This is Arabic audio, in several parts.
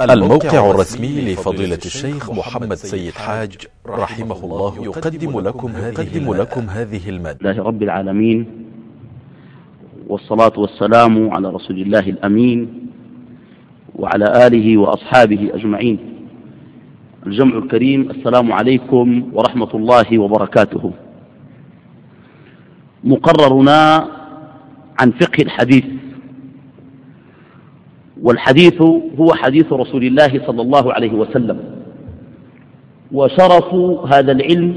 الموقع الرسمي لفضيلة الشيخ محمد سيد حاج رحمه الله يقدم لكم هذه, لكم هذه المادة. الله رب العالمين والصلاة والسلام على رسول الله الأمين وعلى آله وأصحابه أجمعين. الجمع الكريم السلام عليكم ورحمة الله وبركاته. مقررنا عن فقه الحديث. والحديث هو حديث رسول الله صلى الله عليه وسلم. وشرف هذا العلم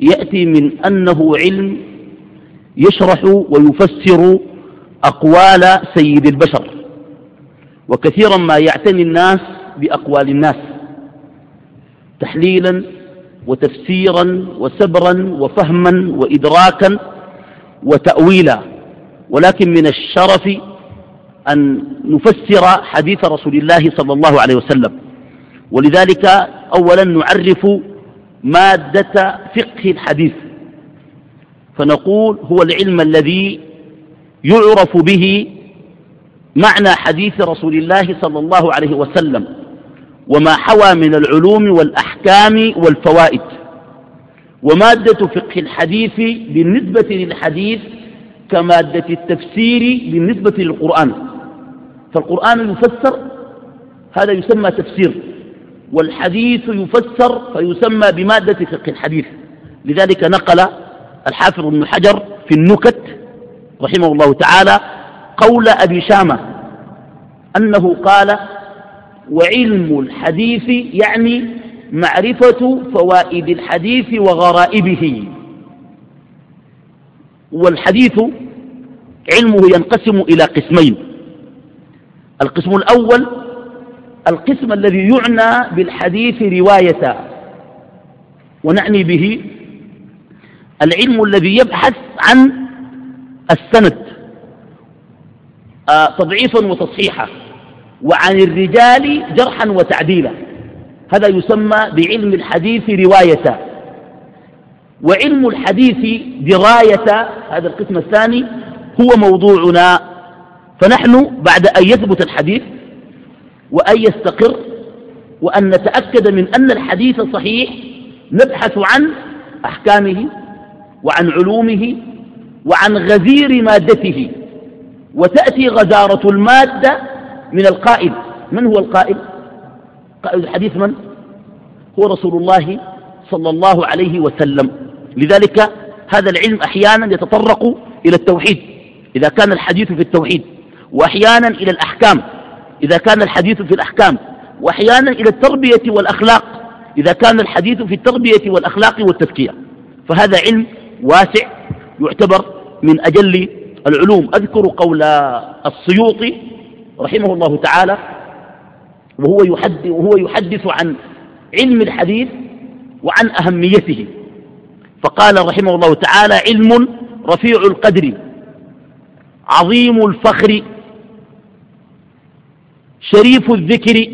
يأتي من أنه علم يشرح ويفسر أقوال سيد البشر. وكثيرا ما يعتني الناس بأقوال الناس. تحليلا وتفسيرا وسبرا وفهما وإدراكا وتأويلا. ولكن من الشرف أن نفسر حديث رسول الله صلى الله عليه وسلم. ولذلك أولا نعرف مادة فقه الحديث. فنقول هو العلم الذي يعرف به معنى حديث رسول الله صلى الله عليه وسلم وما حوى من العلوم والأحكام والفوائد. ومادة فقه الحديث بالنسبة للحديث كمادة التفسير بالنسبة للقرآن. فالقرآن يفسر هذا يسمى تفسير والحديث يفسر فيسمى بمادة فقه الحديث. لذلك نقل الحافظ ابن حجر في النكت رحمه الله تعالى قول أبي شامة أنه قال وعلم الحديث يعني معرفة فوائد الحديث وغرائبه. والحديث علمه ينقسم إلى قسمين القسم الأول القسم الذي يعنى بالحديث رواية ونعني به العلم الذي يبحث عن السند آه، تضعيفا وتصحيحا وعن الرجال جرحا وتعديلا. هذا يسمى بعلم الحديث رواية. وعلم الحديث دراية هذا القسم الثاني هو موضوعنا. فنحن بعد أن يثبت الحديث وأن يستقر وأن نتأكد من أن الحديث صحيح نبحث عن أحكامه وعن علومه وعن غزير مادته. وتأتي غزارة المادة من القائل. من هو القائل؟ قائل الحديث من؟ هو رسول الله صلى الله عليه وسلم. لذلك هذا العلم أحيانا يتطرق إلى التوحيد. إذا كان الحديث في التوحيد. وأحيانا إلى الأحكام إذا كان الحديث في الأحكام. وأحيانا إلى التربية والأخلاق إذا كان الحديث في التربية والأخلاق والتزكية فهذا علم واسع يعتبر من أجل العلوم. أذكر قول السيوطي رحمه الله تعالى وهو يحدث, وهو يحدث عن علم الحديث وعن أهميته. فقال رحمه الله تعالى علم رفيع القدر عظيم الفخر شريف الذكر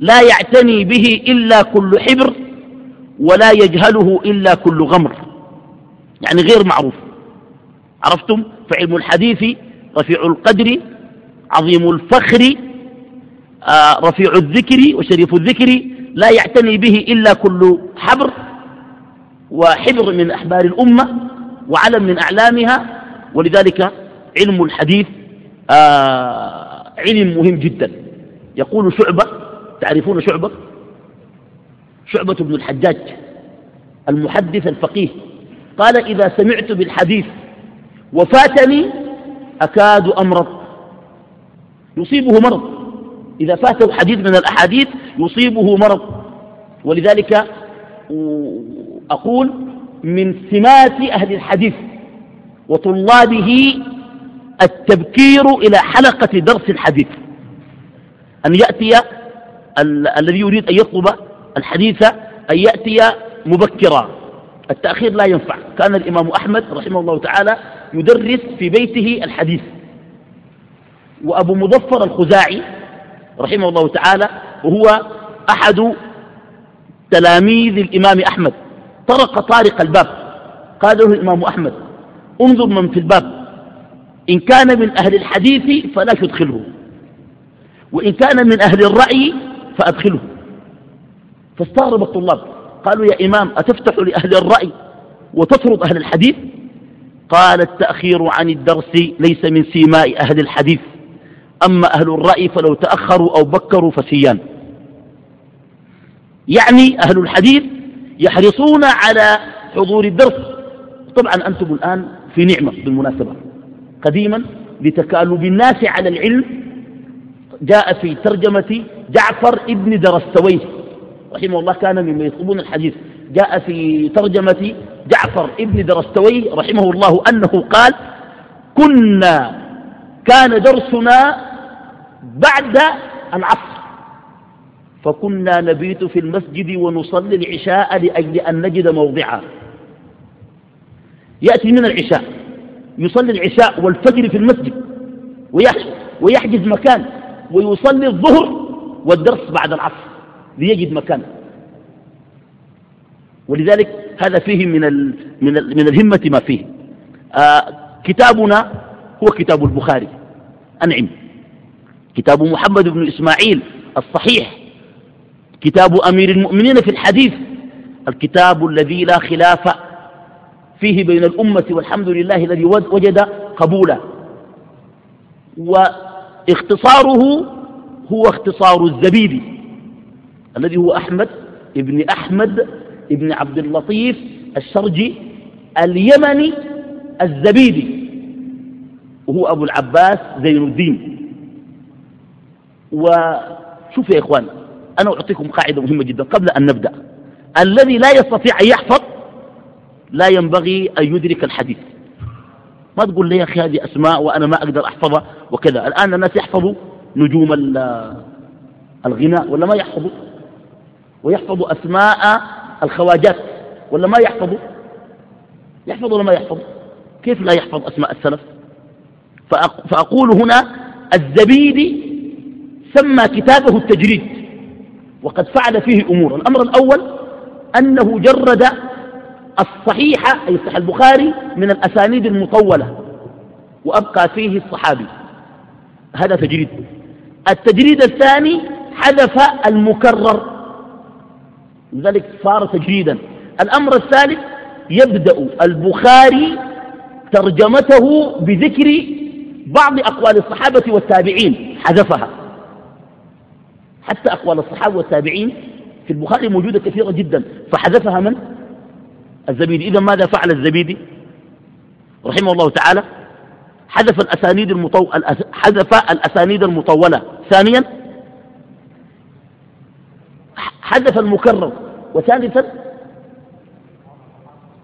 لا يعتني به إلا كل حبر ولا يجهله إلا كل غمر. يعني غير معروف. عرفتم؟ فعلم الحديث رفيع القدر عظيم الفخر آه رفيع الذكر وشريف الذكر لا يعتني به إلا كل حبر وحبر من أحبار الأمة وعلم من أعلامها. ولذلك علم الحديث آه علم مهم جدا. يقول شعبة تعرفون شعبة؟ شعبة بن الحجاج المحدث الفقيه. قال إذا سمعت بالحديث وفاتني أكاد أمرض. يصيبه مرض. إذا فاته حديث من الأحاديث يصيبه مرض. ولذلك أقول من سمات أهل الحديث وطلابه التبكير إلى حلقة درس الحديث. أن يأتي ال الذي يريد أن يطلب الحديث أن يأتي مبكرا. التأخير لا ينفع. كان الإمام أحمد رحمه الله تعالى يدرس في بيته الحديث. وأبو مظفر الخزاعي رحمه الله تعالى وهو أحد تلاميذ الإمام أحمد. طرق طارق الباب. قال له الإمام أحمد انظر من في الباب. إن كان من أهل الحديث فلا تدخله وإن كان من أهل الرأي فأدخله. فاستغرب الطلاب. قالوا يا إمام أتفتح لأهل الرأي وتطرد أهل الحديث؟ قال التأخير عن الدرس ليس من سيماء أهل الحديث. أما أهل الرأي فلو تأخروا أو بكروا فسيان. يعني أهل الحديث يحرصون على حضور الدرس. طبعا أنتم الآن في نعمة بالمناسبة. قديما لتكالب الناس على العلم جاء في ترجمة جعفر ابن درستويه رحمه الله كان مما يطلبون الحديث جاء في ترجمة جعفر ابن درستويه رحمه الله أنه قال كنا كان درسنا بعد العصر فكنا نبيت في المسجد ونصلي العشاء لأجل أن نجد موضعا. يأتي من العشاء يصلي العشاء والفجر في المسجد ويحجز مكان ويصلي الظهر والدرس بعد العصر ليجد مكان. ولذلك هذا فيه من, من, من الهمة ما فيه. آه كتابنا هو كتاب البخاري أنعم. كتاب محمد بن إسماعيل الصحيح. كتاب أمير المؤمنين في الحديث. الكتاب الذي لا خلاف فيه بين الأمة والحمد لله الذي وجد قبولا. واختصاره هو اختصار الزبيدي الذي هو أحمد ابن أحمد ابن عبد اللطيف الشرجي اليمني الزبيدي وهو أبو العباس زين الدين. وشوف يا إخوان أنا أعطيكم قاعدة مهمة جدا قبل أن نبدأ. الذي لا يستطيع أن يحفظ لا ينبغي أن يدرك الحديث. ما تقول لي يا أخي هذه أسماء وأنا ما أقدر أحفظها وكذا. الآن الناس يحفظوا نجوم الغناء ولا ما يحفظوا؟ ويحفظوا أسماء الخواجات ولا ما يحفظوا؟ يحفظ ولا ما يحفظ كيف لا يحفظ أسماء السلف؟ فأقول هنا الزبيدي سمى كتابه التجريد وقد فعل فيه أمور. الأمر الأول أنه جرد الصحيح أي صحيح البخاري من الأسانيد المطولة وأبقى فيه الصحابي. هذا تجريد. التجريد الثاني حذف المكرر. لذلك صار تجريدا. الأمر الثالث يبدأ البخاري ترجمته بذكر بعض أقوال الصحابة والتابعين حذفها. حتى أقوال الصحابة والتابعين في البخاري موجودة كثيرة جدا. فحذفها من؟ الزبيدي. إذا ماذا فعل الزبيدي؟ رحمه الله تعالى حذف الأسانيد المطو... حذف الأسانيد المطولة. ثانيا حذف المكرر. وثالثا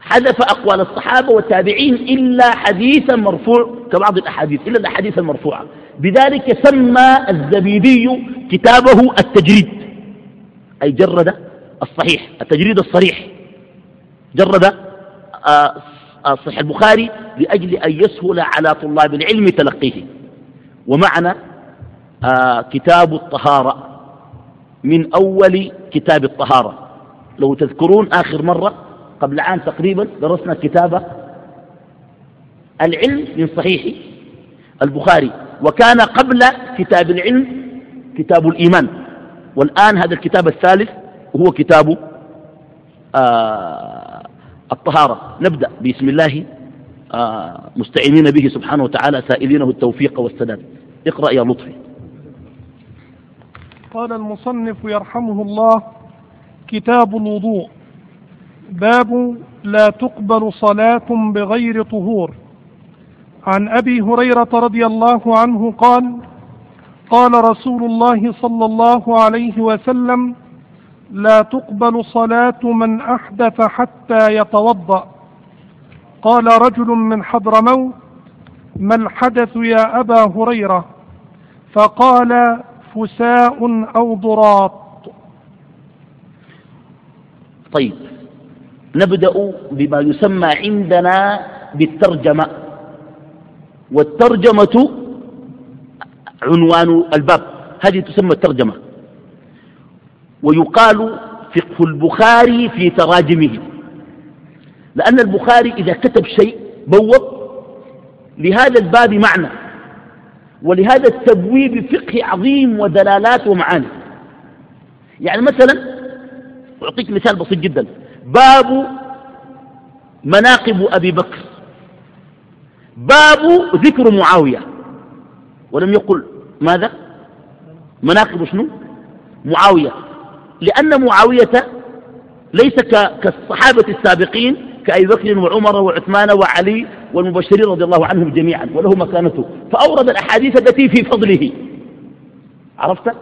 حذف أقوال الصحابة والتابعين إلا حديثا مرفوع كبعض الأحاديث إلا الأحاديث المرفوعة. بذلك سمى الزبيدي كتابه التجريد أي جرد الصحيح التجريد الصريح. جرد آه، آه، صحيح البخاري لأجل أن يسهل على طلاب العلم تلقيه. ومعنى آه، كتاب الطهارة من أول كتاب الطهارة. لو تذكرون آخر مرة قبل عام تقريبا درسنا كتاب العلم من صحيح البخاري. وكان قبل كتاب العلم كتاب الإيمان. والآن هذا الكتاب الثالث هو كتاب آه الطهارة. نبدأ بسم الله آه مستعينين به سبحانه وتعالى سائلينه التوفيق والسداد. اقرأ يا لطفي. قال المصنف يرحمه الله كتاب الوضوء باب لا تقبل صلاة بغير طهور. عن أبي هريرة رضي الله عنه قال قال رسول الله صلى الله عليه وسلم لا تقبل صلاة من أحدث حتى يتوضأ. قال رجل من حضرموت ما الحدث يا أبا هريرة؟ فقال فساء أو ضراط. طيب نبدأ بما يسمى عندنا بالترجمة. والترجمة عنوان الباب. هذه تسمى الترجمة. ويقال فقه البخاري في تراجمه. لأن البخاري إذا كتب شيء بوض لهذا الباب معنى. ولهذا التبويب فقه عظيم ودلالات ومعاني. يعني مثلا أعطيك مثال بسيط جدا. باب مناقب أبي بكر. باب ذكر معاوية. ولم يقل ماذا؟ مناقب شنو؟ معاوية. لأن معاوية ليس كالصحابة السابقين كأبي بكر وعمر وعثمان وعلي والمبشرين رضي الله عنهم جميعا وله مكانته. فأورد الأحاديث التي في فضله. عرفت؟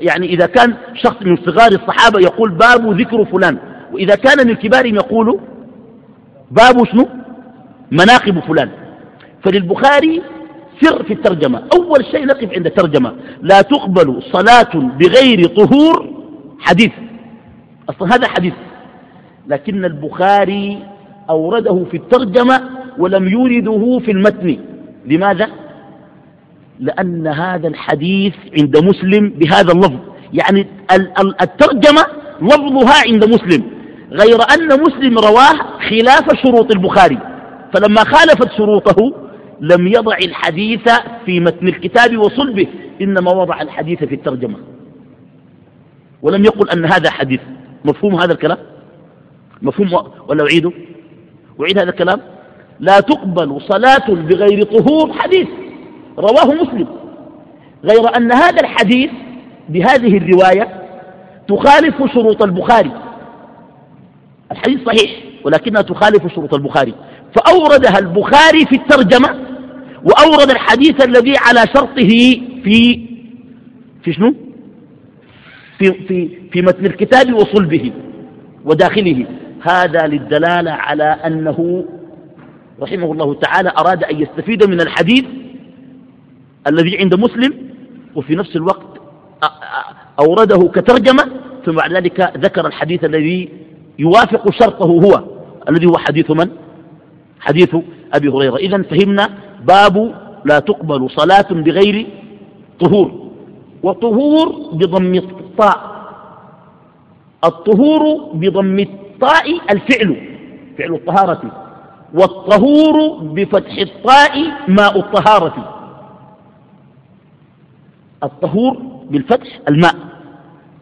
يعني إذا كان شخص من صغار الصحابة يقول باب ذكر فلان وإذا كان من كبارهم يقول باب شنو؟ مناقب فلان. فللبخاري سر في الترجمة. أول شيء نقف عند الترجمة. لا تقبل صلاة بغير طهور حديث. أصلا هذا حديث. لكن البخاري أورده في الترجمة ولم يورده في المتن. لماذا؟ لأن هذا الحديث عند مسلم بهذا اللفظ. يعني الترجمة لفظها عند مسلم. غير أن مسلم رواه خلاف شروط البخاري. فلما خالفت شروطه لم يضع الحديث في متن الكتاب وصلبه. إنما وضع الحديث في الترجمة. ولم يقل أن هذا حديث. مفهوم هذا الكلام؟ مفهوم ولا أعيده أعيد هذا الكلام؟ لا تقبل صلاة بغير طهور حديث. رواه مسلم. غير أن هذا الحديث بهذه الرواية تخالف شروط البخاري. الحديث صحيح ولكنها تخالف شروط البخاري. فأوردها البخاري في الترجمة وأورد الحديث الذي على شرطه في في شنو؟ في, في, في متن الكتاب وصلبه وداخله. هذا للدلالة على أنه رحمه الله تعالى أراد أن يستفيد من الحديث الذي عند مسلم وفي نفس الوقت أورده كترجمة ثم بعد ذلك ذكر الحديث الذي يوافق شرطه هو. الذي هو حديث من؟ حديث أبي هريرة. إذا فهمنا باب لا تقبل صلاة بغير طهور. وطهور بضم الطاء. الطهور بضم الطاء الفعل فعل الطهارة والطهور بفتح الطاء ماء الطهارة. الطهور بالفتح الماء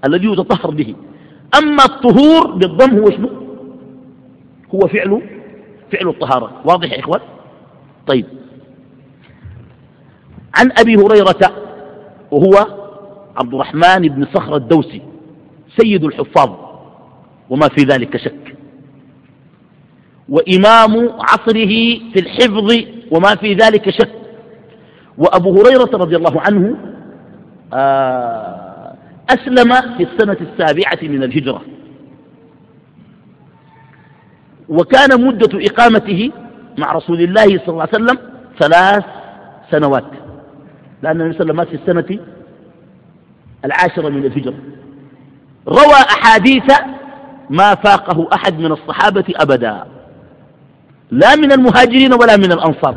الذي يتطهر به. أما الطهور بالضم هو شنو؟ هو فعل فعل الطهارة. واضح يا إخوان؟ طيب. عن أبي هريرة وهو عبد الرحمن بن صخر الدوسي سيد الحفاظ وما في ذلك شك. وإمام عصره في الحفظ وما في ذلك شك. وأبو هريرة رضي الله عنه آه، أسلم في السنة السابعة من الهجرة. وكان مدة إقامته مع رسول الله صلى الله عليه وسلم ثلاث سنوات. لأن النبي صلى الله عليه وسلم مات في السنة العاشرة من الهجرة. روى أحاديث ما فاقه أحد من الصحابة أبدا. لا من المهاجرين ولا من الأنصار.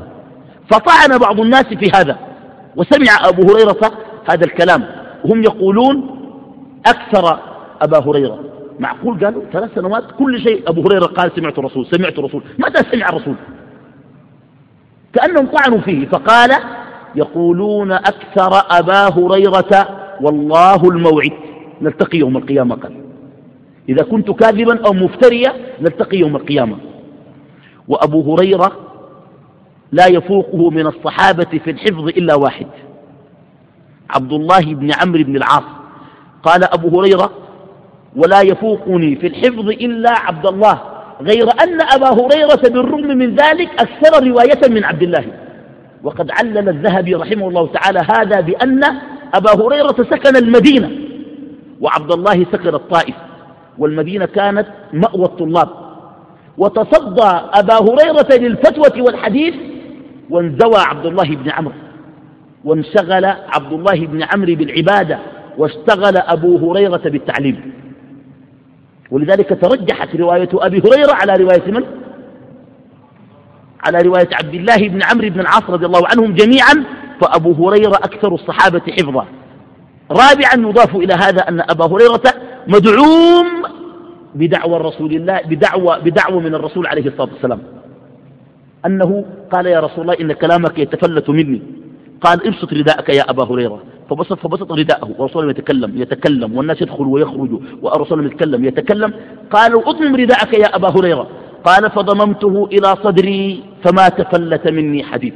فطعن بعض الناس في هذا. وسمع أبو هريرة هذا الكلام. وهم يقولون أكثر أبا هريرة. معقول؟ قالوا ثلاث سنوات كل شيء. أبو هريرة قال سمعت الرسول سمعت الرسول. متى سمع الرسول؟ كأنهم طعنوا فيه. فقال يقولون أكثر أبا هريرة والله الموعد. نلتقي يوم القيامة قال إذا كنت كاذبا أو مفتريا نلتقي يوم القيامة. وأبو هريرة لا يفوقه من الصحابة في الحفظ إلا واحد. عبد الله بن عمرو بن العاص. قال أبو هريرة ولا يفوقني في الحفظ إلا عبد الله غير أن أبا هريرة بالرغم من ذلك أكثر رواية من عبد الله. وقد علل الذهبي رحمه الله تعالى هذا بأن أبا هريرة سكن المدينة وعبد الله سكن الطائف والمدينة كانت مأوى الطلاب. وتصدى أبا هريرة للفتوى والحديث وانزوى عبد الله بن عمرو. وانشغل عبد الله بن عمرو بالعبادة واشتغل أبو هريرة بالتعليم. ولذلك ترجحت رواية أبي هريرة على رواية من؟ على رواية عبد الله بن عمرو بن العاص رضي الله عنهم جميعا. فأبو هريرة أكثر الصحابة حفظا. رابعا يضاف إلى هذا أن أبا هريرة مدعوم بدعوى رسول الله بدعوى, بدعوى من الرسول عليه الصلاة والسلام. أنه قال يا رسول الله إن كلامك يتفلت مني. قال ابسط رداءك يا أبا هريرة. فبسط فبسط رداءه. ورسول يتكلم يتكلم. والناس يدخل ويخرج والرسول يتكلم يتكلم. قالوا اضمم رداءك يا أبا هريرة. قال فضممته إلى صدري فما تفلت مني حديث.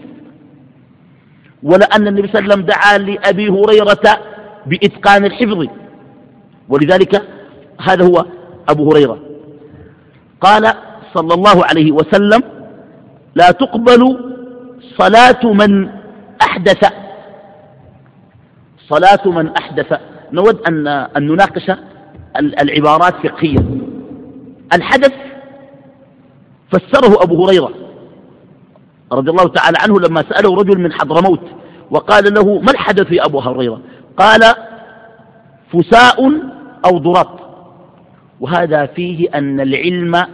ولأن النبي صلى الله عليه وسلم دعا لأبي هريرة بإتقان الحفظ. ولذلك هذا هو أبو هريرة. قال صلى الله عليه وسلم لا تقبل صلاة من أحدث. صلاة من أحدث. نود أن, أن نناقش العبارات فقهية. الحدث فسره أبو هريرة. رضي الله تعالى عنه لما سأله رجل من حضرموت وقال له ما الحدث يا أبو هريرة؟ قال فساء أو ضراط وهذا فيه أن العلم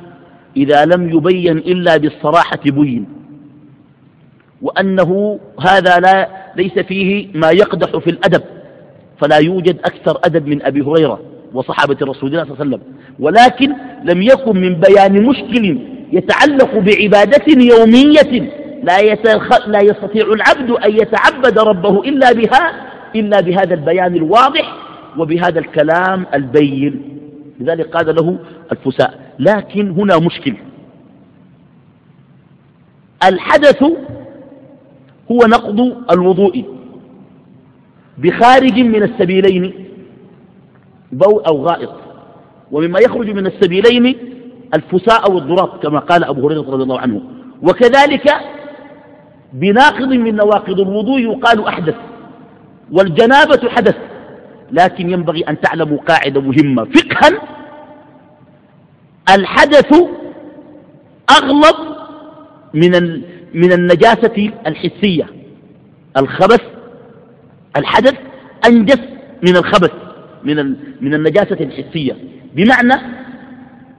إذا لم يبين إلا بالصراحة بين. وأنه هذا لا ليس فيه ما يقدح في الأدب فلا يوجد أكثر أدب من أبي هريرة وصحابة رسول الله صلى الله عليه وسلم. ولكن لم يكن من بيان مشكل يتعلق بعبادة يومية لا, لا يستطيع العبد أن يتعبد ربه إلا بها إلا بهذا البيان الواضح وبهذا الكلام البين. لذلك قال له الفساء لكن هنا مشكل. الحدث هو نقض الوضوء بخارج من السبيلين بول أو غائط. ومما يخرج من السبيلين الفساء أو الضراط كما قال أبو هريرة رضي الله عنه. وكذلك بناقض من نواقض الوضوء يقال أحدث والجنابة حدث لكن ينبغي أن تعلموا قاعدة مهمة. فقها الحدث أغلب من من النجاسة الحسية. الخبث الحدث أنجس من الخبث من من النجاسة الحسية. بمعنى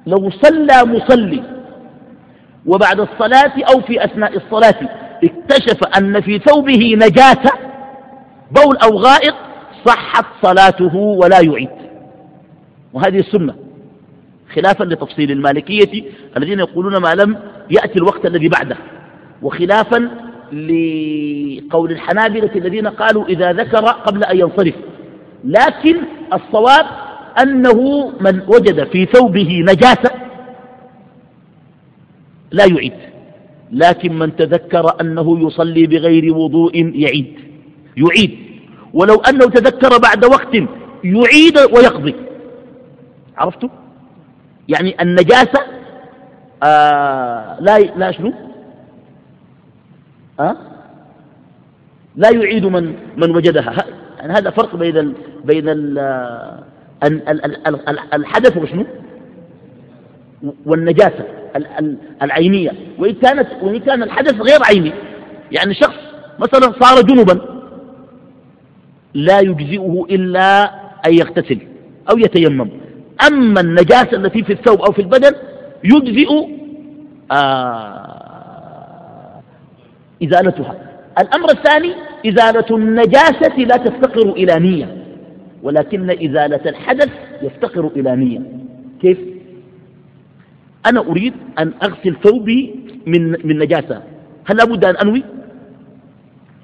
لو صلى مصلي وبعد الصلاة أو في أثناء الصلاة اكتشف أن في ثوبه نجاسة بول أو غائط صحت صلاته ولا يعيد. وهذه السنة خلافا لتفصيل المالكية الذين يقولون ما لم يأتي الوقت الذي بعده وخلافا لقول الحنابلة الذين قالوا إذا ذكر قبل أن ينصرف. لكن الصواب أنه من وجد في ثوبه نجاسة لا يعيد. لكن من تذكر أنه يصلي بغير وضوء يعيد يعيد. ولو أنه تذكر بعد وقت يعيد ويقضي. عرفتوا يعني النجاسة آه لا لا شنو؟ أه؟ لا يعيد من من وجدها. يعني هذا فرق بين ال بين ال الحدث وشنو؟ والنجاسة. العينية. وإن كانت وإن كان الحدث غير عيني. يعني شخص مثلا صار جنبا لا يجزئه إلا أن يغتسل أو يتيمم. أما النجاسة التي في الثوب أو في البدن يجزئ آه إزالتها. الأمر الثاني إزالة النجاسة لا تفتقر إلى نية. ولكن إزالة الحدث يفتقر إلى نية. كيف؟ أنا أريد أن أغسل ثوبي من, من نجاسة. هل لابد أن أنوي؟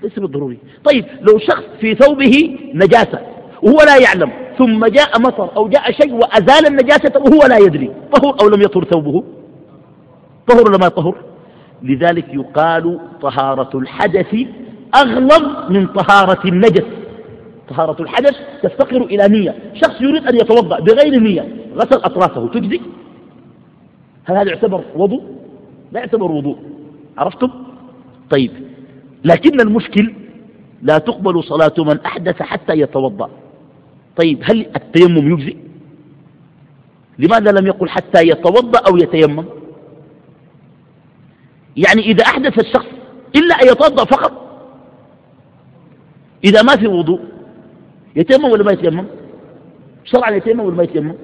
ليس بالضروري. طيب لو شخص في ثوبه نجاسة وهو لا يعلم ثم جاء مطر أو جاء شيء وأزال النجاسة وهو لا يدري طهر أو لم يطهر ثوبه؟ طهر ولا ما طهر؟ لذلك يقال طهارة الحدث أغلب من طهارة النجس. طهارة الحدث تفتقر إلى نية. شخص يريد أن يتوضأ بغير نية غسل أطرافه. تجزي؟ هل هذا يعتبر وضوء؟ لا يعتبر وضوء. عرفتم؟ طيب. لكن المشكل لا تقبل صلاة من أحدث حتى يتوضأ. طيب هل التيمم يجزي لماذا لم يقل حتى يتوضأ أو يتيمم؟ يعني إذا أحدث الشخص إلا أن يتوضأ فقط إذا ما في وضوء يتيمم ولا ما يتيمم؟ شرعا يتيمم ولا ما يتيمم؟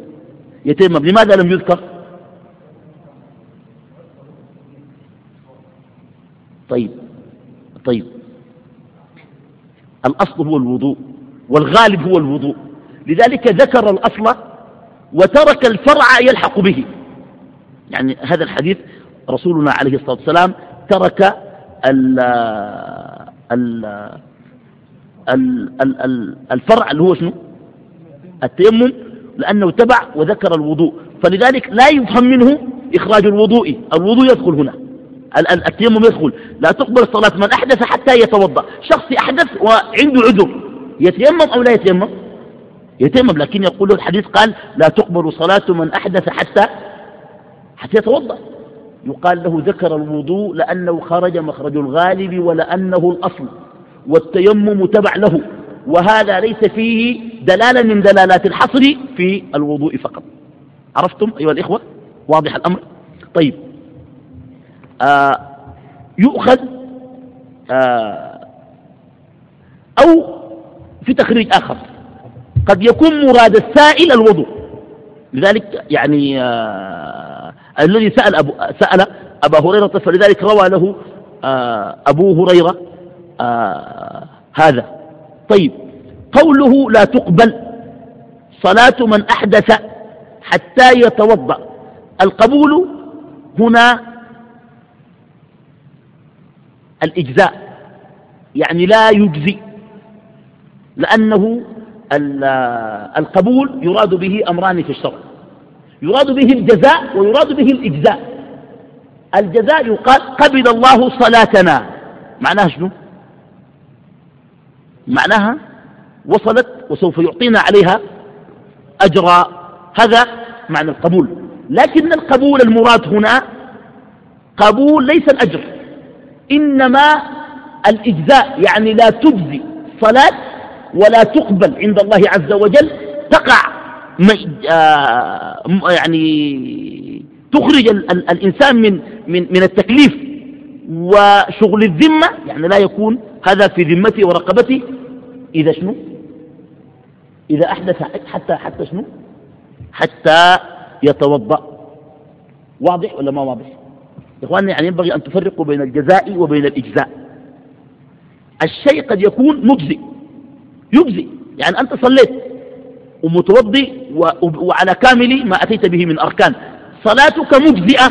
يتيمم. لماذا لم يذكر؟ طيب طيب. الأصل هو الوضوء والغالب هو الوضوء لذلك ذكر الأصل وترك الفرع يلحق به. يعني هذا الحديث رسولنا عليه الصلاة والسلام ترك ال ال الفرع اللي هو شنو؟ التيمم لأنه تبع وذكر الوضوء. فلذلك لا يفهم منه إخراج الوضوء الوضوء يدخل هنا. التيمم يدخل. لا تقبل صلاة من أحدث حتى يتوضأ. شخص أحدث وعنده عذر. يتيمم أو لا يتيمم؟ يتيمم لكن يقول الحديث قال لا تقبل صلاة من أحدث حتى حتى يتوضأ. يقال له ذكر الوضوء لأنه خرج مخرج الغالب ولأنه الأصل والتيمم تبع له. وهذا ليس فيه دلالة من دلالات الحصر في الوضوء فقط. عرفتم أيها الإخوة؟ واضح الأمر؟ طيب. آه يؤخذ آه أو في تخريج آخر. قد يكون مراد السائل الوضوء. لذلك يعني آه الذي سأل, أبو سأل أبا هريرة فلذلك روى له أبو هريرة هذا. طيب قوله لا تقبل صلاة من أحدث حتى يتوضأ. القبول هنا الإجزاء. يعني لا يجزي لأنه القبول يراد به أمران في الشرع. يراد به الجزاء ويراد به الإجزاء. الجزاء يقال قبل الله صلاتنا. معناها شنو؟ معناها وصلت وسوف يعطينا عليها أجرا هذا معنى القبول. لكن القبول المراد هنا قبول ليس الأجر. إنما الإجزاء يعني لا تجزي صلاة ولا تقبل عند الله عز وجل تقع آه، يعني تخرج الإنسان من, من, من التكليف وشغل الذمة يعني لا يكون هذا في ذمته ورقبته إذا شنو؟ إذا أحدث حتى حتى شنو؟ حتى يتوضأ. واضح ولا ما واضح؟ إخواني يعني ينبغي أن تفرقوا بين الجزاء وبين الإجزاء. الشيء قد يكون مجزي يجزي يعني أنت صليت ومتوضي وعلى كامل ما أتيت به من أركان. صلاتك مجزئة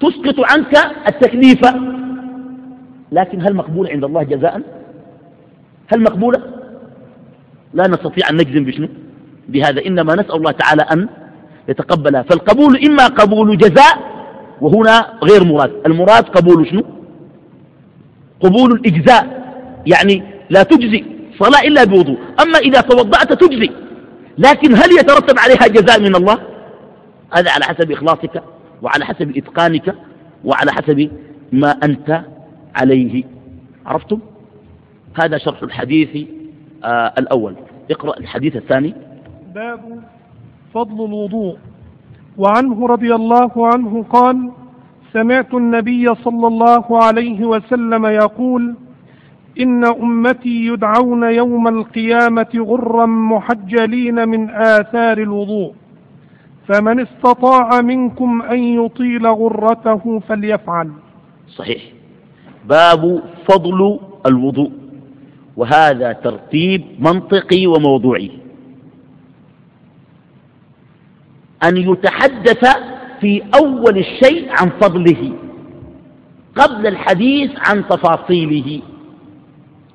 تسقط عنك التكليف. لكن هل مقبولة عند الله جزاء؟ هل مقبولة؟ لا نستطيع أن نجزم بشنو؟ بهذا. إنما نسأل الله تعالى أن يتقبلها. فالقبول إما قبول جزاء وهنا غير مراد. المراد قبول شنو؟ قبول الإجزاء. يعني لا تجزي صلاة إلا بوضوء. أما إذا توضأت تجزي. لكن هل يترتب عليها جزاء من الله؟ هذا على حسب إخلاصك وعلى حسب إتقانك وعلى حسب ما أنت عليه. عرفتم؟ هذا شرح الحديث آه الأول. اقرأ الحديث الثاني. باب فضل الوضوء. وعنه رضي الله عنه قال سمعت النبي صلى الله عليه وسلم يقول إن أمتي يدعون يوم القيامة غرا محجلين من آثار الوضوء فمن استطاع منكم أن يطيل غرته فليفعل. صحيح. باب فضل الوضوء وهذا ترتيب منطقي وموضوعي. أن يتحدث في أول الشيء عن فضله قبل الحديث عن تفاصيله.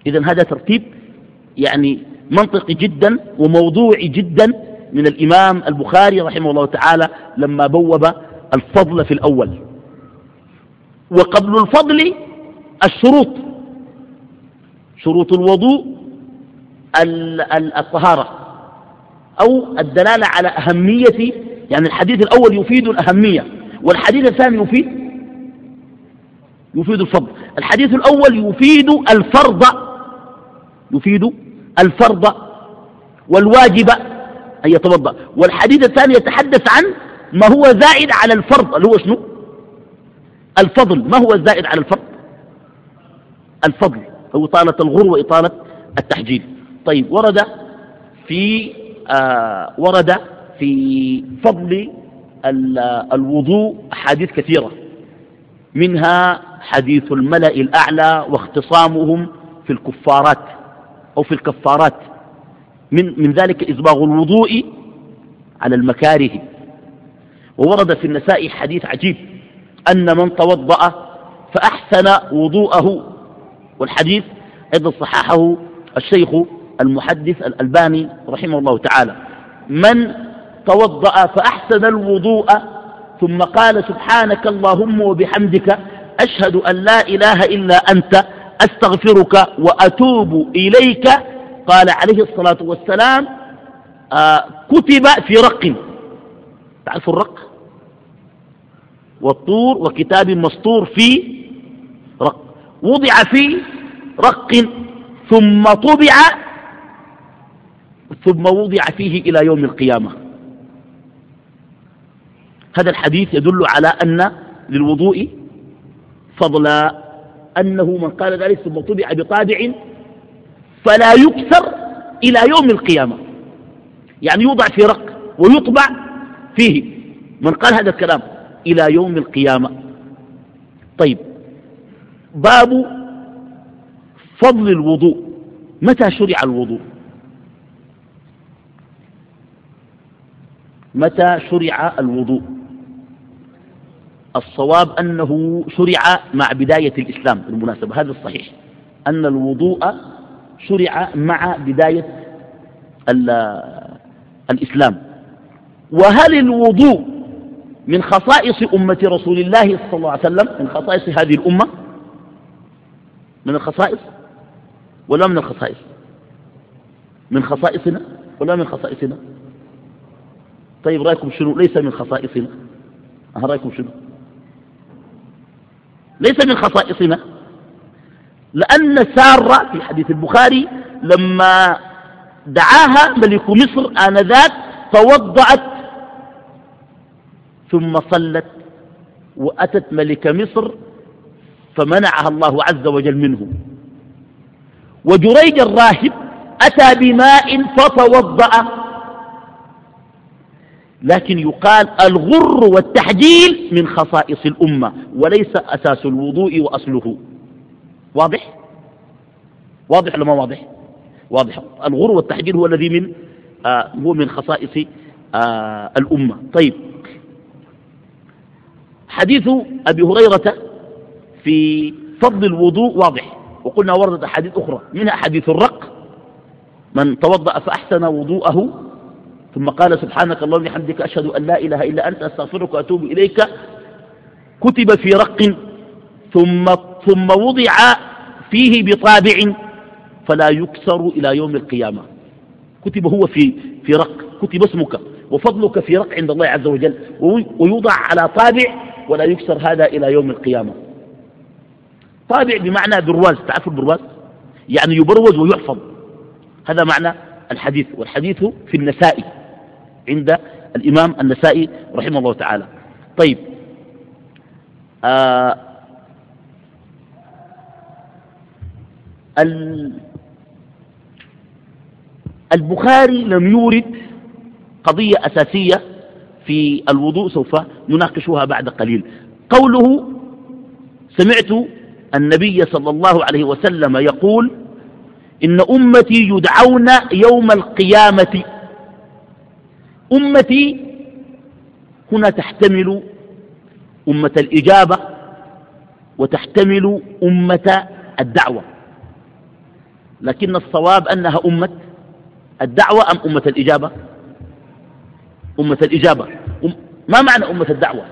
إذا هذا ترتيب يعني منطقي جدا وموضوعي جدا من الإمام البخاري رحمه الله تعالى لما بوب الفضل في الأول. وقبل الفضل الشروط شروط الوضوء الطهارة أو الدلالة على أهمية يعني الحديث الأول يفيد الأهمية والحديث الثاني يفيد؟ يفيد الفضل. الحديث الأول يفيد الفرض يفيد الفرض والواجب أن يتوضأ. والحديث الثاني يتحدث عن ما هو زائد على الفرض اللي هو شنو؟ الفضل. ما هو الزائد على الفرض؟ الفضل. هو إطالة الغر وإطالة التحجيل. طيب ورد في آه ورد في فضل الوضوء أحاديث كثيرة. منها حديث الملأ الأعلى واختصامهم في الكفارات أو في الكفارات. من, من ذلك إسباغ الوضوء على المكاره. وورد في النساء حديث عجيب. أن من توضأ فأحسن وضوءه. والحديث أيضا صححه الشيخ المحدث الألباني رحمه الله تعالى. من توضأ فأحسن الوضوء ثم قال سبحانك اللهم وبحمدك أشهد أن لا إله إلا أنت أستغفرك وأتوب إليك. قال عليه الصلاة والسلام آه كتب في رق. تعرفوا الرق؟ والطور وكتاب مسطور في رق. وضع في رق ثم طبع ثم وضع فيه إلى يوم القيامة. هذا الحديث يدل على أن للوضوء فضل أنه من قال ذلك ثم طبع بطابع فلا يكسر إلى يوم القيامة. يعني يوضع في رق ويطبع فيه. من قال هذا الكلام؟ إلى يوم القيامة. طيب باب فضل الوضوء. متى شرع الوضوء؟ متى شرع الوضوء؟ الصواب أنه شرع مع بداية الإسلام بالمناسبة هذا الصحيح. أن الوضوء شرع مع بداية الإسلام. وهل الوضوء من خصائص أمة رسول الله صلى الله عليه وسلم؟ من خصائص هذه الأمة؟ من الخصائص؟ ولا من الخصائص؟ من خصائصنا؟ ولا من خصائصنا؟ طيب رأيكم شنو؟ ليس من خصائصنا. رأيكم شنو؟ ليس من خصائصنا. لأن سارة في حديث البخاري لما دعاها ملك مصر آنذاك توضأت ثم صلت وأتت ملك مصر فمنعها الله عز وجل منه. وجريج الراهب أتى بماء فتوضأ. لكن يقال الغر والتحجيل من خصائص الأمة وليس أساس الوضوء وأصله. واضح؟ واضح ولا ما واضح؟ واضح. الغر والتحجيل هو الذي من آه هو من خصائص آه الأمة. طيب. حديث أبي هريرة في فضل الوضوء واضح. وقلنا وردت أحاديث أخرى. منها حديث الرق. من توضأ فأحسن وضوءه. ثم قال سبحانك اللهم وبحمدك أشهد أن لا إله إلا أنت أستغفرك وأتوب إليك. كتب في رق ثم, ثم وضع فيه بطابع فلا يكسر إلى يوم القيامة. كتب هو في, في رق. كتب اسمك وفضلك في رق عند الله عز وجل. ويوضع على طابع ولا يكسر هذا إلى يوم القيامة. طابع بمعنى برواز. تعرفوا البرواز؟ يعني يبروز ويحفظ. هذا معنى الحديث. والحديث في النسائي عند الإمام النسائي رحمه الله تعالى. طيب آه البخاري لم يورد قضية أساسية في الوضوء سوف نناقشها بعد قليل. قوله سمعت النبي صلى الله عليه وسلم يقول إن أمتي يدعون يوم القيامة أمتي هنا تحتمل أمة الإجابة وتحتمل أمة الدعوة. لكن الصواب أنها أمة الدعوة أم أمة الإجابة؟ أمة الإجابة. ما معنى أمة الدعوة؟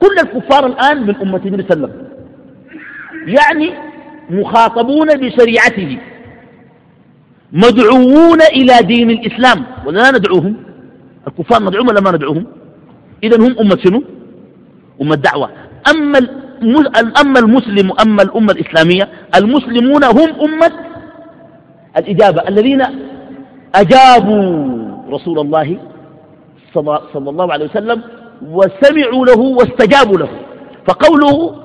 كل الكفار الآن من أمة النبي صلى الله عليه وسلم. يعني مخاطبون بشريعته مدعوون إلى دين الإسلام. ولا ندعوهم؟ الكفار ندعوهم ولا ما ندعوهم؟ إذا هم أمة شنو؟ أمة دعوة. أما أما المسلم أما الأمة الإسلامية المسلمون هم أمة الإجابة. الذين أجابوا رسول الله صلى الله عليه وسلم وسمعوا له واستجابوا له. فقوله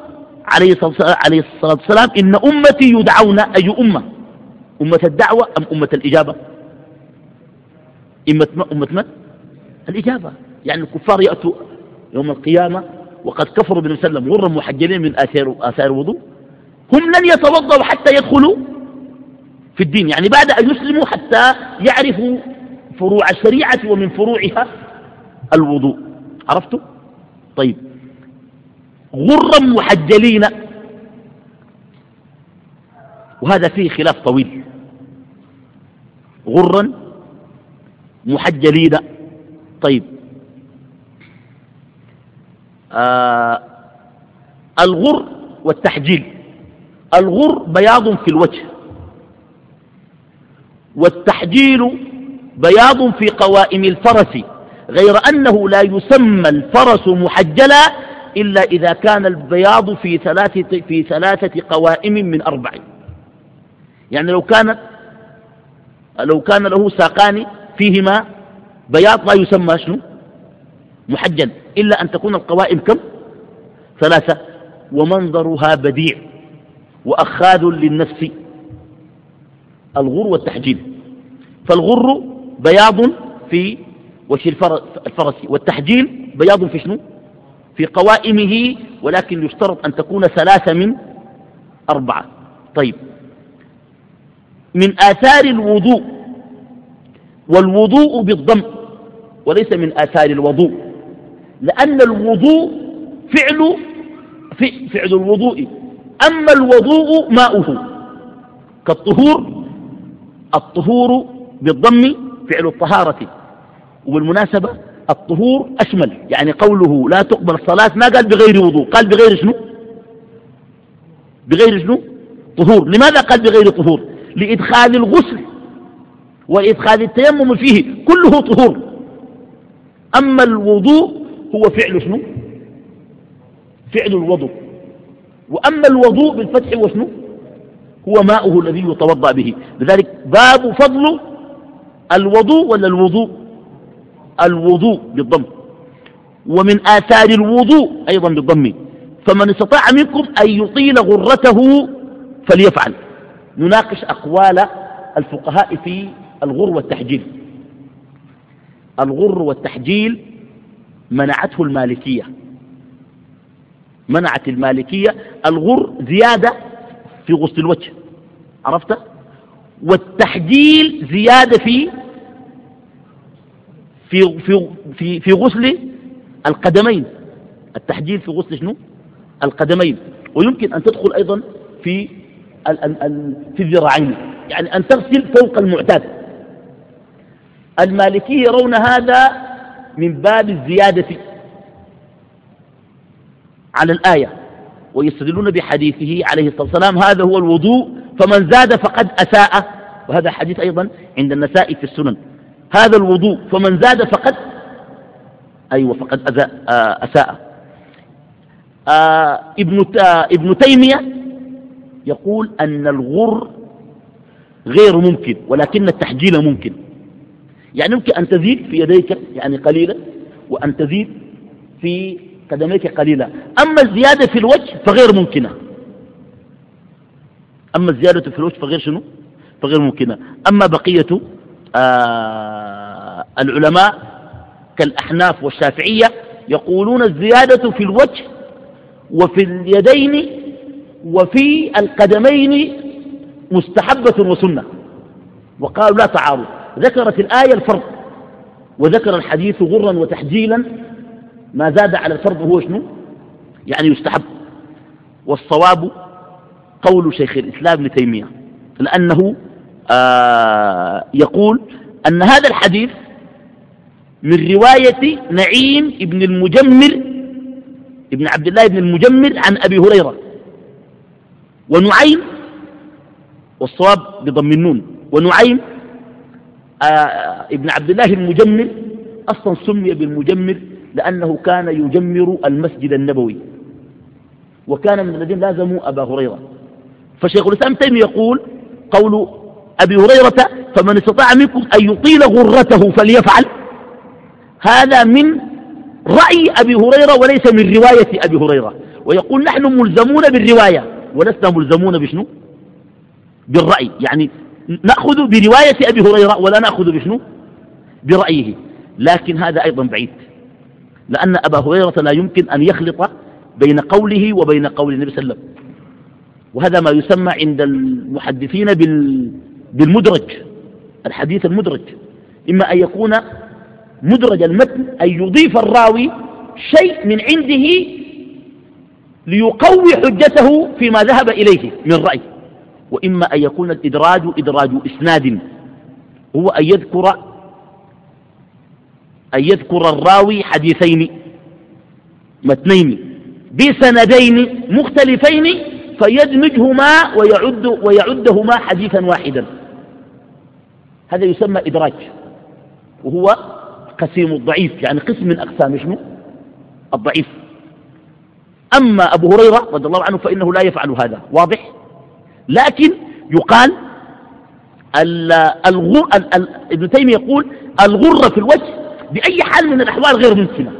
عليه الصلاة والسلام إن أمتي يدعون أي أمة؟ أمة الدعوة أم أمة الإجابة؟ أمة من؟ الإجابة. يعني الكفار يأتوا يوم القيامة وقد كفروا بالنبي صلى الله عليه غرا محجلين من آثار آثار الوضوء. هم لن يتوضأوا حتى يدخلوا في الدين. يعني بعد أن يسلموا حتى يعرفوا فروع الشريعة ومن فروعها الوضوء. عرفتوا؟ طيب. غرا محجلين. وهذا فيه خلاف طويل. غرا محجلين. طيب. آه الغر والتحجيل. الغر بياض في الوجه. والتحجيل بياض في قوائم الفرس غير أنه لا يسمى الفرس محجلا إلا إذا كان البياض في ثلاثة, في ثلاثة قوائم من أربع. يعني لو كانت لو كان له ساقان فيهما بياض لا يسمى شنو؟ محجل. إلا أن تكون القوائم كم؟ ثلاثة. ومنظرها بديع. وأخاذ للنفس الغر والتحجيل. فالغر بياض في وش الفرس. والتحجيل بياض في شنو؟ في قوائمه. ولكن يشترط أن تكون ثلاثة من أربعة. طيب. من آثار الوضوء. والوضوء بالضم. وليس من آثار الوضوء لأن الوضوء فعل فعل الوضوء. أما الوضوء ماؤه كالطهور الطهور بالضم فعل الطهارة وبالمناسبة الطهور أشمل يعني قوله لا تقبل الصلاة ما قال بغير وضوء قال بغير شنو؟ بغير شنو؟ طهور. لماذا قال بغير طهور؟ لإدخال الغسل وإدخال التيمم فيه كله طهور. أما الوضوء هو فعل شنو؟ فعل الوضوء. وأما الوضوء بالفتح هو شنو؟ هو ماؤه الذي يتوضأ به. لذلك باب فضل الوضوء ولا الوضوء؟ الوضوء بالضم. ومن آثار الوضوء أيضا بالضم. فمن استطاع منكم أن يطيل غرته فليفعل. نناقش أقوال الفقهاء في الغر والتحجيل. الغر والتحجيل منعته المالكية. منعت المالكية الغر زيادة في غسل الوجه. عرفت؟ والتحجيل زيادة في في في في, في غسل القدمين. التحجيل في غسل شنو؟ القدمين. ويمكن أن تدخل أيضا في في الذراعين. يعني أن تغسل فوق المعتاد. المالكية يرون هذا من باب الزيادة على الآية ويستدلون بحديثه عليه الصلاة والسلام هذا هو الوضوء فمن زاد فقد أساء وهذا حديث أيضا عند النساء في السنن. هذا الوضوء فمن زاد فقد أيوة فقد أساء. آه ابن, ابن تيمية يقول أن الغر غير ممكن ولكن التحجيل ممكن. يعني يمكن أن تزيد في يديك يعني قليلا وأن تزيد في قدميك قليلا. أما الزيادة في الوجه فغير ممكنة. أما الزيادة في الوجه فغير شنو؟ فغير ممكنة. أما بقية آه العلماء كالأحناف والشافعية يقولون الزيادة في الوجه وفي اليدين وفي القدمين مستحبة وسنة. وقالوا لا تعارض. ذكرت الآية الفرض وذكر الحديث غرا وتحجيلا ما زاد على الفرض هو شنو؟ يعني يستحب. والصواب قول شيخ الإسلام ابن تيمية لأنه آه يقول أن هذا الحديث من رواية نعيم ابن المجمر ابن عبد الله بن المجمر عن أبي هريرة. ونعيم والصواب بضم النون ونعيم ابن عبد الله المجمر أصلا سمي بالمجمر لأنه كان يجمر المسجد النبوي. وكان من الذين لازموا أبا هريرة. فشيخ الإسلام تيمي يقول قول أبي هريرة فمن استطاع منكم أن يطيل غرته فليفعل. هذا من رأي أبي هريرة وليس من رواية أبي هريرة. ويقول نحن ملزمون بالرواية. ولسنا ملزمون بشنو؟ بالرأي. يعني نأخذ برواية أبي هريرة ولا نأخذ بشنو؟ برأيه. لكن هذا أيضا بعيد. لأن أبا هريرة لا يمكن أن يخلط بين قوله وبين قول النبي صلى الله عليه وسلم. وهذا ما يسمى عند المحدثين بالمدرج الحديث المدرج. إما أن يكون مدرج المتن أن يضيف الراوي شيء من عنده ليقوي حجته فيما ذهب إليه من رأي. وإما أن يكون الإدراج إدراج إسناد. هو أن يذكر أن يذكر الراوي حديثين متنين. بسندين مختلفين فيدمجهما ويعد ويعدهما حديثا واحدا. هذا يسمى إدراج. وهو قسيم الضعيف يعني قسم من أقسام شنو؟ الضعيف. أما أبو هريرة رضي الله عنه فإنه لا يفعل هذا. واضح؟ لكن يقال الغر ابن تيمية يقول الغرة في الوجه بأي حال من الأحوال غير ممكنة.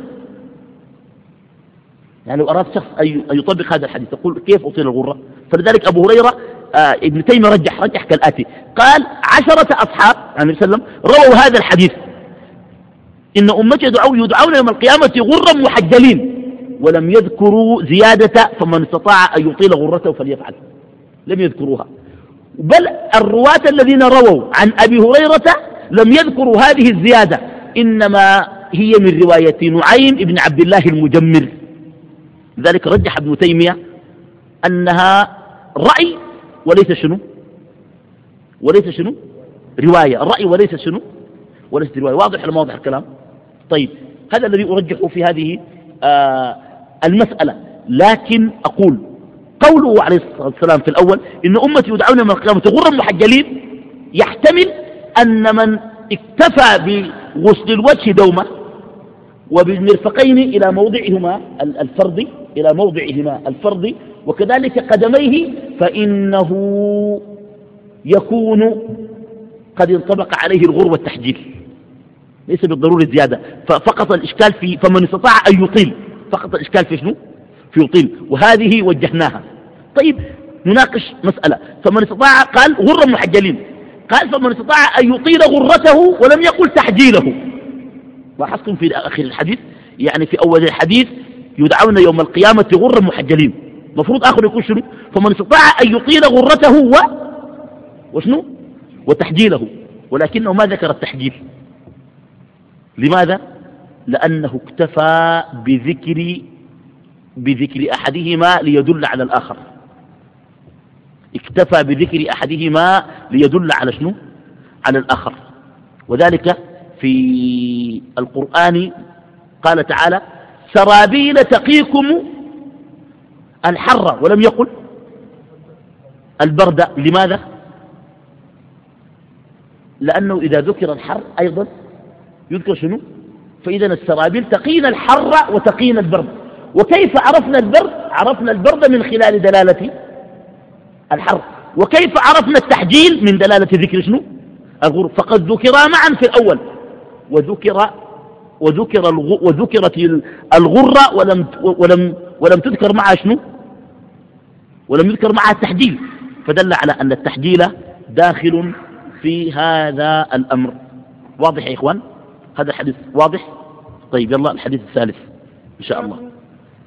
يعني لو أراد شخص أن يطبق هذا الحديث يقول كيف أطيل الغرة؟ فلذلك أبو هريرة آه ابن تيمية رجح رجح كالآتي. قال عشرة أصحاب عن وسلم رووا هذا الحديث. إن أمتي يدعون, يدعون يوم القيامة غرا محجلين ولم يذكروا زيادة فمن استطاع أن يطيل غرته فليفعل. لم يذكروها. بل الرواة الذين رووا عن أبي هريرة لم يذكروا هذه الزيادة. إنما هي من رواية نعيم بن عبد الله المجمر. لذلك رجح ابن تيمية أنها رأي وليس شنو؟ وليس شنو؟ رواية. الرأي وليس شنو؟ وليس رواية. واضح ولا واضح الكلام؟ طيب هذا الذي أرجحه في هذه آه المسألة. لكن أقول قوله عليه الصلاة والسلام في الأول إن أمتي يدعون من القيامة غرا محجلين يحتمل أن من اكتفى بغسل الوجه دومة وبالمرفقين إلى موضعهما الفرض إلى موضعهما الفرض وكذلك قدميه فإنه يكون قد انطبق عليه الغر والتحجيل. ليس بالضرورة زيادة. ففقط الإشكال في فمن استطاع أن يطيل فقط الإشكال في شنو؟ في يطيل. وهذه وجهناها. طيب نناقش مسألة. فمن استطاع قال غر محجلين قال فمن استطاع أن يطيل غرته ولم يقل تحجيله. لاحظتم في آخر الحديث؟ يعني في أول الحديث يدعون يوم القيامة غر محجلين مفروض آخر يقول شنو؟ فمن استطاع أن يطيل غرته و وشنو؟ وتحجيله. ولكنه ما ذكر التحجيل. لماذا؟ لأنه اكتفى بذكر بذكر أحدهما ليدل على الآخر. اكتفى بذكر أحدهما ليدل على شنو؟ على الآخر. وذلك في القرآن قال تعالى سرابيل تقيكم الحر. ولم يقل البرد. لماذا؟ لأنه إذا ذكر الحر أيضا يذكر شنو؟ فإذا السرابيل تقينا الحر وتقينا البرد. وكيف عرفنا البرد؟ عرفنا البرد من خلال دلالة الحر وكيف عرفنا التحجيل من دلالة ذكر شنو؟ الغروب فقد ذكرا معا في الأول. وذكر وذكر وذكرت الغرة ولم ولم ولم تذكر معها شنو؟ ولم يذكر معها التحجيل. فدل على أن التحجيل داخل في هذا الأمر. واضح يا إخوان؟ هذا الحديث واضح؟ طيب يلا الحديث الثالث إن شاء الله.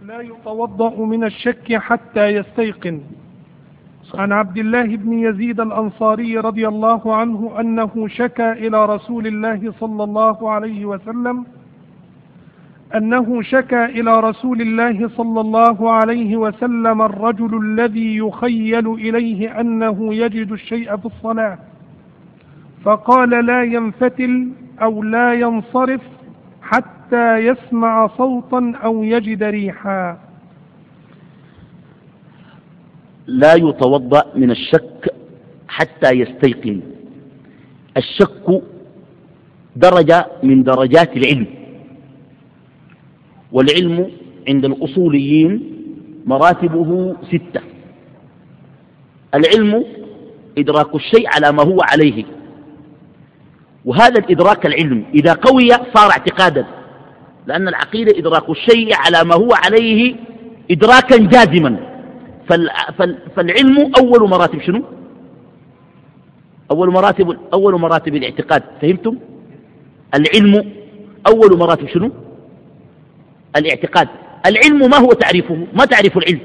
لا يتوضأ من الشك حتى يستيقن. عن عبد الله بن يزيد الأنصاري رضي الله عنه أنه شكى إلى رسول الله صلى الله عليه وسلم أنه شكى إلى رسول الله صلى الله عليه وسلم الرجل الذي يخيل إليه أنه يجد الشيء في الصلاة. فقال لا ينفتل أو لا ينصرف حتى يسمع صوتا أو يجد ريحا. لا يتوضأ من الشك حتى يستيقن. الشك درجة من درجات العلم. والعلم عند الأصوليين مراتبه ستة. العلم إدراك الشيء على ما هو عليه. وهذا الإدراك العلم. إذا قوي صار اعتقادا. لأن العقيدة إدراك الشيء على ما هو عليه إدراكا جازما. فالعلم أول مراتب شنو؟ أول مراتب أول مراتب الاعتقاد فهمتم؟ العلم أول مراتب شنو؟ الاعتقاد. العلم ما هو تعريفه؟ ما تعرف العلم.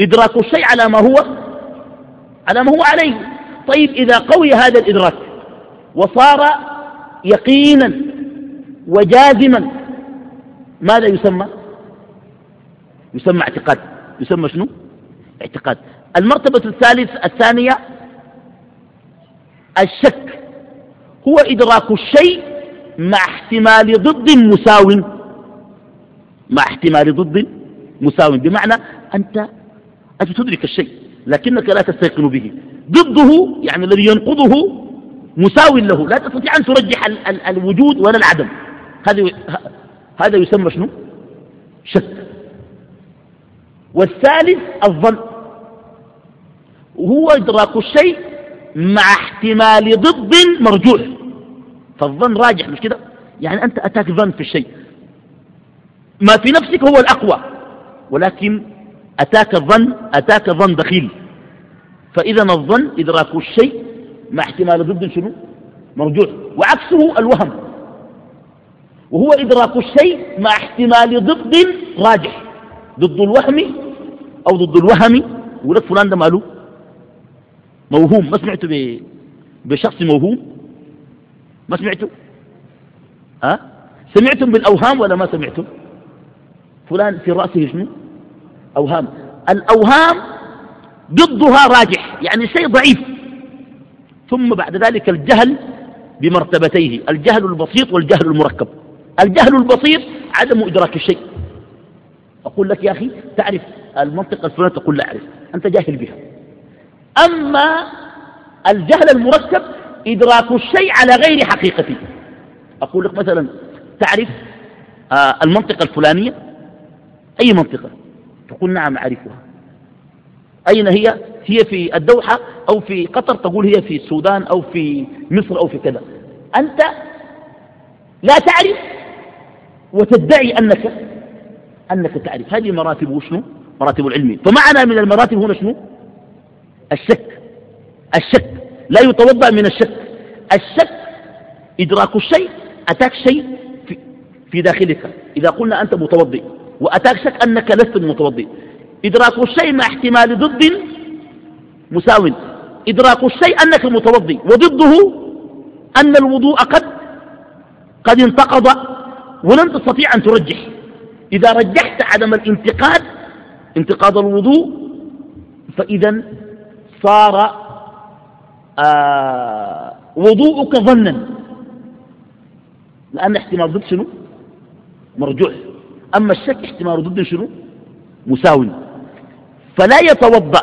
إدراك الشيء على ما هو على ما هو عليه. طيب إذا قوي هذا الإدراك وصار يقينا وجازما ماذا يسمى؟ يسمى اعتقاد. يسمى شنو؟ اعتقاد. المرتبة الثالث الثانية الشك. هو إدراك الشيء مع احتمال ضد مساو. مع احتمال ضد مساو. بمعنى أنت أنت تدرك الشيء لكنك لا تستيقن به. ضده يعني الذي ينقضه مساو له. لا تستطيع أن ترجح ال ال الوجود ولا العدم. هذا يسمى شنو؟ شك. والثالث الظن. وهو إدراك الشيء مع احتمال ضد مرجوح. فالظن راجح مش كده؟ يعني أنت أتاك ظن في الشيء. ما في نفسك هو الأقوى ولكن أتاك الظن أتاك ظن دخيل فإذا الظن إدراك الشيء مع احتمال ضد شنو؟ مرجوح. وعكسه الوهم. وهو إدراك الشيء مع احتمال ضد راجح. ضد الوهم أو ضد الوهم يقول فلان ده ماله؟ موهوم. ما سمعته بشخص موهوم؟ ما سمعته؟ أه؟ سمعتم بالأوهام ولا ما سمعتم؟ فلان في رأسه شنو؟ أوهام. الأوهام ضدها راجح يعني شيء ضعيف. ثم بعد ذلك الجهل بمرتبتيه الجهل البسيط والجهل المركب. الجهل البسيط عدم إدراك الشيء. أقول لك يا أخي تعرف المنطقة الفلانية تقول لا أعرف. أنت جاهل بها. أما الجهل المركب إدراك الشيء على غير حقيقته. أقول لك مثلا تعرف آه المنطقة الفلانية؟ أي منطقة؟ تقول نعم أعرفها. أين هي؟ هي في الدوحة أو في قطر؟ تقول هي في السودان أو في مصر أو في كذا. أنت لا تعرف وتدعي أنك أنك تعرف. هذه مراتب شنو؟ مراتب العلم. فمعنى من المراتب هنا شنو؟ الشك. الشك. لا يتوضأ من الشك. الشك إدراك الشيء أتاك شيء في, في داخلك. إذا قلنا أنت متوضئ وأتاك شك أنك لست متوضئ. إدراك الشيء مع احتمال ضد مساو. إدراك الشيء أنك متوضئ وضده أن الوضوء قد قد انتقض ولن تستطيع أن ترجح. إذا رجحت عدم الانتقاد انتقاد الوضوء فإذا صار آه وضوءك ظنا. لأن احتمال ضد شنو؟ مرجوح. أما الشك احتمال ضد شنو؟ مساو. فلا يتوضأ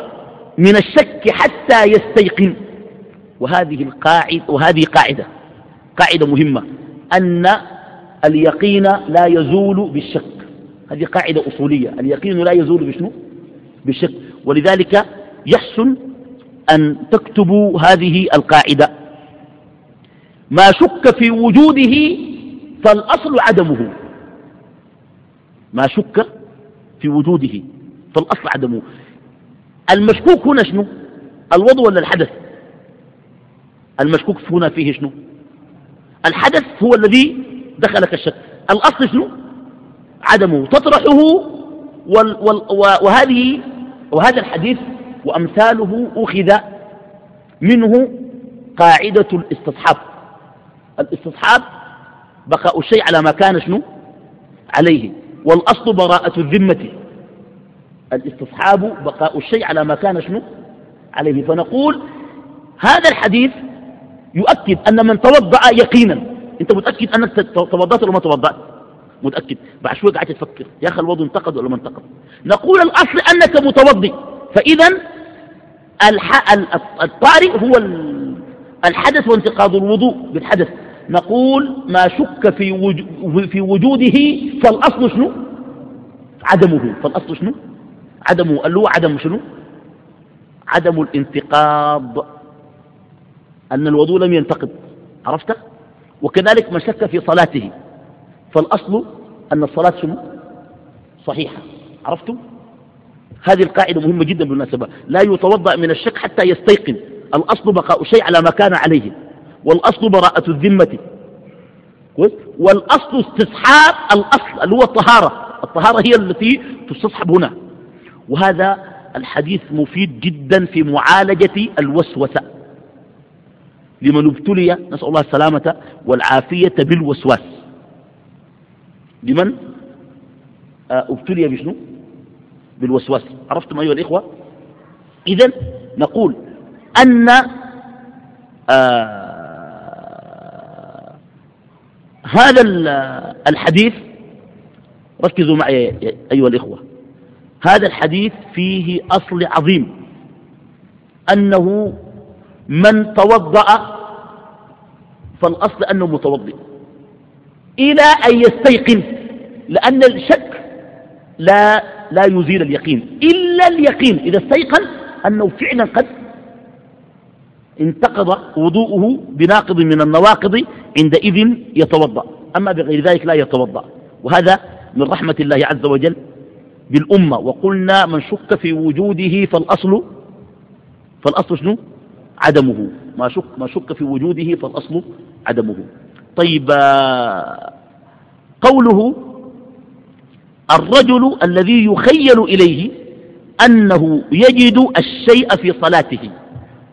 من الشك حتى يستيقن. وهذه القاعدة وهذه قاعدة. قاعدة مهمة. أن اليقين لا يزول بالشك. هذه قاعدة أصولية. اليقين لا يزول بشنو؟ بالشك ولذلك يحسن أن تكتبوا هذه القاعدة. ما شك في وجوده فالأصل عدمه. ما شك في وجوده فالأصل عدمه. المشكوك هنا شنو؟ الوضع ولا الحدث؟ المشكوك هنا فيه شنو؟ الحدث هو الذي دخلك الشك الأصل شنو؟ عدمه تطرحه وال وال وهذه وهذا الحديث وأمثاله أخذ منه قاعدة الاستصحاب. الاستصحاب بقاء الشيء على ما كان شنو؟ عليه. والأصل براءة الذمة. الاستصحاب بقاء الشيء على ما كان شنو؟ عليه. فنقول هذا الحديث يؤكد أن من توضأ يقينا. أنت متأكد أنك توضأت ولا ما توضأت؟ متأكد. بعد شوي قاعد تفكر. يا أخي الوضوء انتقد ولا ما انتقد؟ نقول الأصل أنك متوضي. فإذا الطارئ هو الحدث وانتقاض الوضوء بالحدث. نقول ما شك في في وجوده فالأصل شنو؟ عدمه. فالأصل شنو؟ عدمه. اللي هو عدم شنو؟ عدم الانتقاض أن الوضوء لم ينتقد. عرفت؟ وكذلك من شك في صلاته. فالأصل أن الصلاة شنو؟ صحيحة. عرفتم؟ هذه القاعدة مهمة جدا بالمناسبة. لا يتوضأ من الشك حتى يستيقن. الأصل بقاء الشيء على ما كان عليه. والأصل براءة الذمة. والأصل استصحاب الأصل اللي هو الطهارة. الطهارة هي التي تستصحب هنا. وهذا الحديث مفيد جدا في معالجة الوسوسة. لمن ابتلي نسأل الله السلامة والعافية بالوسواس. لمن آه، ابتلي بشنو؟ بالوسواس. عرفتم أيها الإخوة؟ إذا نقول أن آه هذا الحديث ركزوا معي أيها الإخوة. هذا الحديث فيه أصل عظيم أنه من توضأ فالأصل أنه متوضئ. إلى أن يستيقن. لأن الشك لا لا يزيل اليقين. إلا اليقين إذا استيقن أنه فعلا قد انتقض وضوءه بناقض من النواقض عندئذ يتوضأ. أما بغير ذلك لا يتوضأ. وهذا من رحمة الله عز وجل بالأمة. وقلنا من شك في وجوده فالأصل فالأصل شنو؟ عدمه. ما شك, ما شك في وجوده فالأصل عدمه. طيب آه، قوله الرجل الذي يخيل إليه أنه يجد الشيء في صلاته.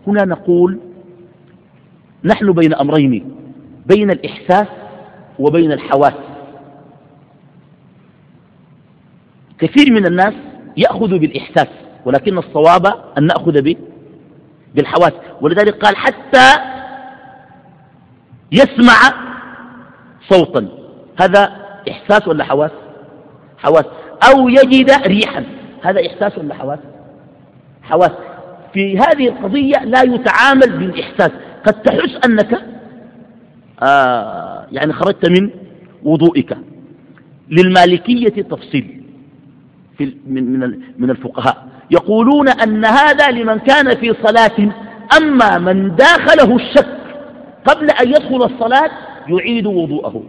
هنا نقول نحن بين أمرين بين الإحساس وبين الحواس. كثير من الناس يأخذ بالإحساس ولكن الصواب أن نأخذ به بالحواس. ولذلك قال حتى يسمع صوتا. هذا إحساس ولا حواس؟ حواس. أو يجد ريحا. هذا إحساس ولا حواس؟ حواس. في هذه القضية لا يتعامل بالإحساس. قد تحس أنك آه يعني خرجت من وضوئك. للمالكية تفصيل. في من, من, من الفقهاء. يقولون أن هذا لمن كان في صلاة. أما من داخله الشك قبل أن يدخل الصلاة يعيد وضوءه.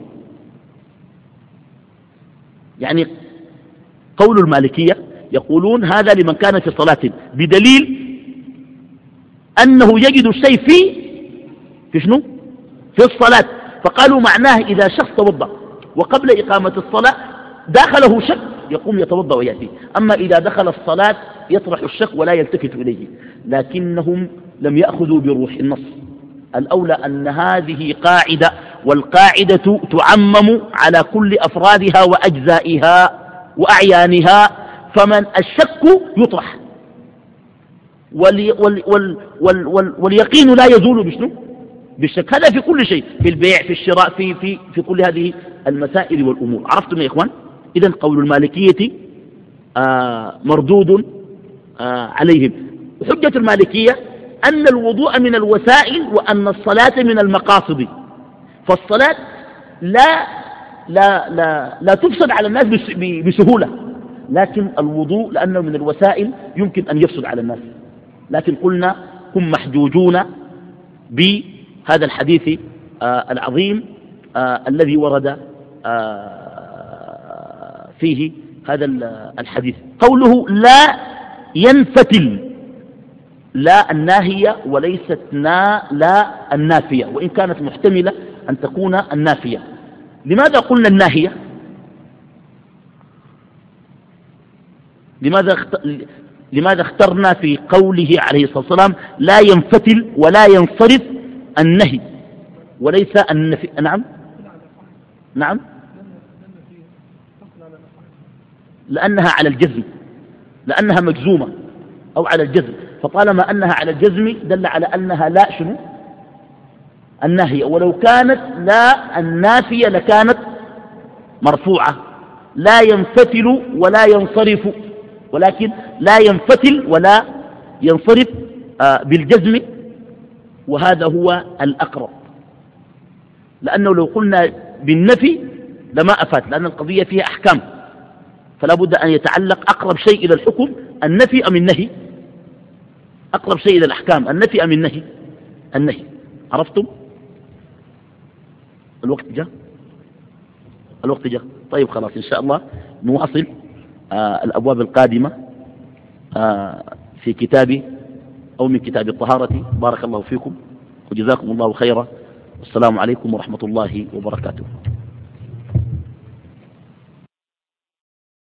يعني قول المالكية يقولون هذا لمن كان في صلاة بدليل أنه يجد الشيء في في شنو؟ في الصلاة. فقالوا معناه إذا شخص توضأ وقبل إقامة الصلاة داخله شك يقوم يتوضأ ويأتي. أما إذا دخل الصلاة يطرح الشك ولا يلتفت إليه. لكنهم لم يأخذوا بروح النص. الأولى أن هذه قاعدة والقاعدة تعمم على كل أفرادها وأجزائها. وأعيانها فمن الشك يطرح. واليقين لا يزول بشنو؟ بالشك. هذا في كل شيء في البيع في الشراء في, في, في كل هذه المسائل والأمور. عرفتم يا إخوان؟ إذا قول المالكية آه مردود آه عليهم. حجة المالكية أن الوضوء من الوسائل وأن الصلاة من المقاصد. فالصلاة لا لا لا لا تفسد على الناس بسهولة. لكن الوضوء لأنه من الوسائل يمكن أن يفسد على الناس. لكن قلنا هم محجوجون بهذا الحديث آه العظيم آه الذي ورد آه فيه هذا الحديث. قوله لا ينفتل لا الناهية وليست نا لا النافية. وإن كانت محتملة أن تكون النافية. لماذا قلنا الناهية؟ لماذا لماذا اخترنا في قوله عليه الصلاة والسلام لا ينفتل ولا ينصرف النهي وليس النفي نعم؟ نعم؟ لأنها على الجزم لأنها مجزومة أو على الجزم فطالما أنها على الجزم دل على أنها لا شنو؟ النهي. ولو كانت لا النافية لكانت مرفوعة. لا ينفتل ولا ينصرف. ولكن لا ينفتل ولا ينصرف آه، بالجزم. وهذا هو الأقرب. لأنه لو قلنا بالنفي لما أفات لأن القضية فيها أحكام. فلا بد أن يتعلق أقرب شيء إلى الحكم النفي أم النهي؟ أقرب شيء إلى الأحكام النفي أم النهي؟ النهي. عرفتم؟ الوقت جاء؟ الوقت جاء. طيب خلاص إن شاء الله نواصل آه الأبواب القادمة آه في كتاب أو من كتاب الطهارة. بارك الله فيكم وجزاكم الله خيرا. والسلام عليكم ورحمة الله وبركاته.